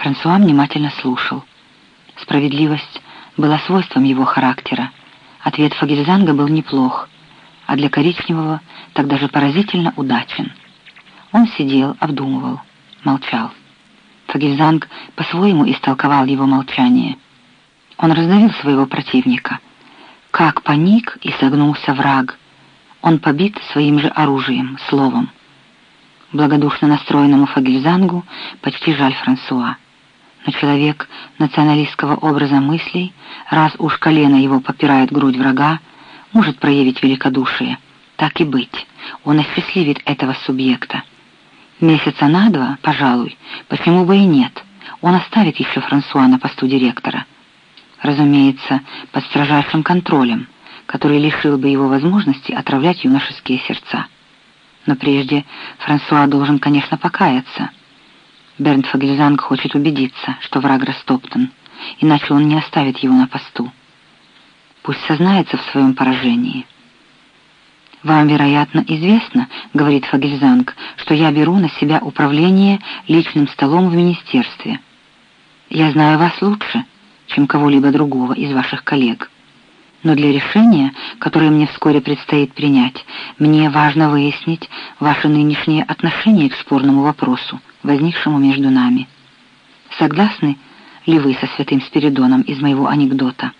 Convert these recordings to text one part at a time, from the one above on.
Франсуа внимательно слушал. Справедливость была свойством его характера. Ответ Фагельзанга был неплох, а для коричневого так даже поразительно удачен. Он сидел, обдумывал, молчал. Фагельзанг по-своему истолковал его молчание. Он раздавил своего противника. Как паник и согнулся враг. Он побит своим же оружием, словом. Благодушно настроенному Фагельзангу почти жаль Франсуа. Но человек националистского образа мыслей, раз уж колено его попирает грудь врага, может проявить великодушие. Так и быть, он осчастливит этого субъекта. Месяца на два, пожалуй, почему бы и нет, он оставит еще Франсуа на посту директора. Разумеется, под строжайшим контролем, который лишил бы его возможности отравлять юношеские сердца. Но прежде Франсуа должен, конечно, покаяться. Бернт Фагельзанг хочет убедиться, что враг растоптан, иначе он не оставит его на посту. Пусть сознается в своем поражении. «Вам, вероятно, известно, — говорит Фагельзанг, — что я беру на себя управление личным столом в министерстве. Я знаю вас лучше, чем кого-либо другого из ваших коллег. Но для решения, которое мне вскоре предстоит принять, мне важно выяснить ваше нынешнее отношение к спорному вопросу, возникшему между нами. Согласны ли вы со святым Спиридоном из моего анекдота?»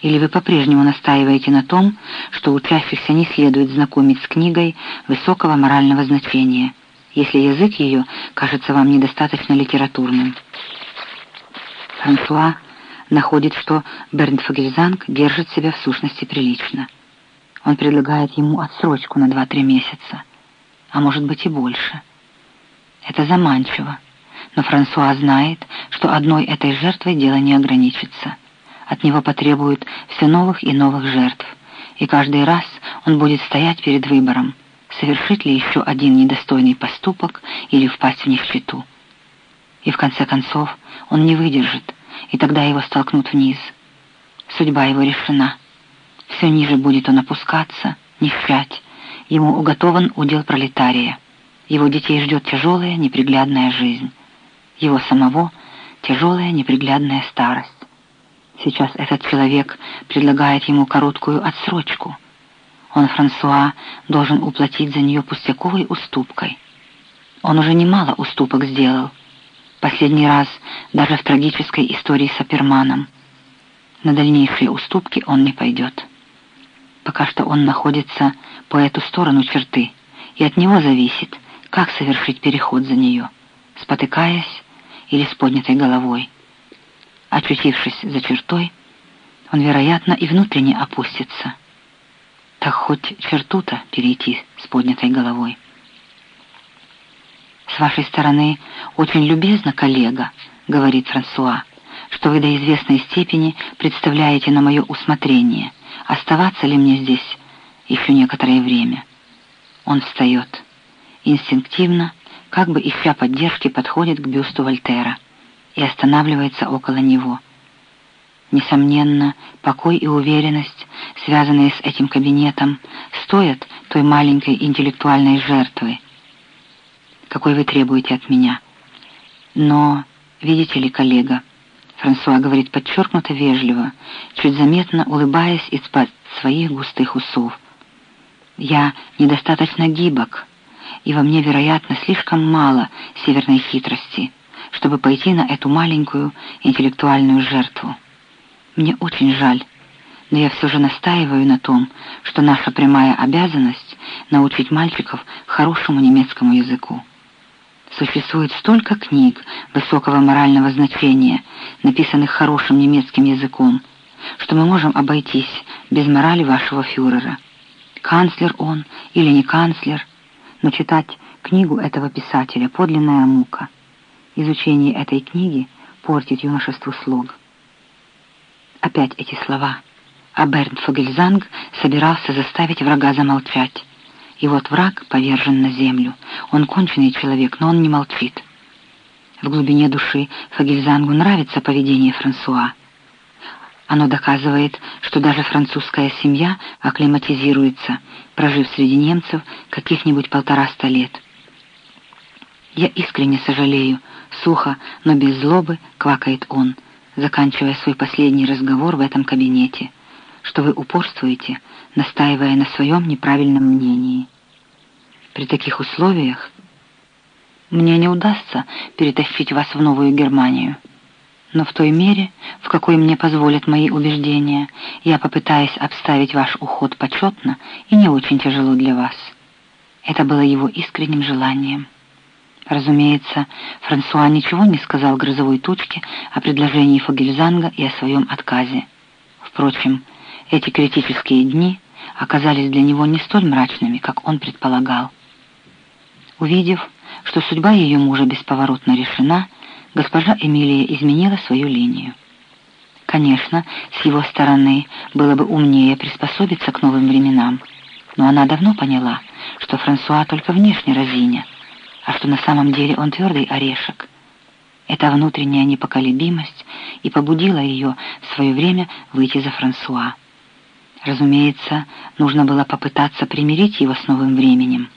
Или вы по-прежнему настаиваете на том, что учащихся не следует знакомить с книгой высокого морального значения, если язык ее кажется вам недостаточно литературным? Франсуа находит, что Бернт Фагельзанг держит себя в сущности прилично. Он предлагает ему отсрочку на 2-3 месяца, а может быть и больше. Это заманчиво, но Франсуа знает, что одной этой жертвой дело не ограничится — от него потребуют все новых и новых жертв, и каждый раз он будет стоять перед выбором, совершить ли еще один недостойный поступок или впасть в нищету. И в конце концов он не выдержит, и тогда его столкнут вниз. Судьба его решена. Все ниже будет он опускаться, нищать. Ему уготован удел пролетария. Его детей ждет тяжелая, неприглядная жизнь. Его самого — тяжелая, неприглядная старость. Сейчас этот человек предлагает ему короткую отсрочку. Он, Франсуа, должен уплатить за нее пустяковой уступкой. Он уже немало уступок сделал. Последний раз даже в трагической истории с Аперманом. На дальнейшие уступки он не пойдет. Пока что он находится по эту сторону черты, и от него зависит, как совершить переход за нее, спотыкаясь или с поднятой головой. Очутившись за чертой, он, вероятно, и внутренне опустится. Так хоть черту-то перейти с поднятой головой. «С вашей стороны очень любезно, коллега», — говорит Франсуа, «что вы до известной степени представляете на мое усмотрение, оставаться ли мне здесь еще некоторое время». Он встает. Инстинктивно, как бы ища поддержки, подходит к бюсту Вольтера — и останавливается около него. Несомненно, покой и уверенность, связанные с этим кабинетом, стоят той маленькой интеллектуальной жертвы, какой вы требуете от меня. Но, видите ли, коллега, Франсуа говорит подчеркнуто вежливо, чуть заметно улыбаясь из-под своих густых усов. «Я недостаточно гибок, и во мне, вероятно, слишком мало северной хитрости» чтобы пойти на эту маленькую интеллектуальную жертву. Мне очень жаль, но я все же настаиваю на том, что наша прямая обязанность научить мальчиков хорошему немецкому языку. Существует столько книг высокого морального значения, написанных хорошим немецким языком, что мы можем обойтись без морали вашего фюрера. Канцлер он или не канцлер, но читать книгу этого писателя — подлинная мука — Изучение этой книги портит юношеству слог. Опять эти слова. А Бернт Фогельзанг собирался заставить врага замолчать. И вот враг повержен на землю. Он конченый человек, но он не молчит. В глубине души Фогельзангу нравится поведение Франсуа. Оно доказывает, что даже французская семья акклиматизируется, прожив среди немцев каких-нибудь полтораста лет. Я искренне сожалею, сухо, но без злобы квакает он, заканчивая свой последний разговор в этом кабинете, что вы упорствуете, настаивая на своем неправильном мнении. При таких условиях мне не удастся перетащить вас в Новую Германию. Но в той мере, в какой мне позволят мои убеждения, я попытаюсь обставить ваш уход почетно и не очень тяжело для вас. Это было его искренним желанием. Разумеется, Франсуа ничего не сказал грозовой тучке о предложении Фогельзанга и о своем отказе. Впрочем, эти критические дни оказались для него не столь мрачными, как он предполагал. Увидев, что судьба ее мужа бесповоротно решена, госпожа Эмилия изменила свою линию. Конечно, с его стороны было бы умнее приспособиться к новым временам, но она давно поняла, что Франсуа только внешне разиня, а что на самом деле он твердый орешек. Эта внутренняя непоколебимость и побудила ее в свое время выйти за Франсуа. Разумеется, нужно было попытаться примирить его с новым временем.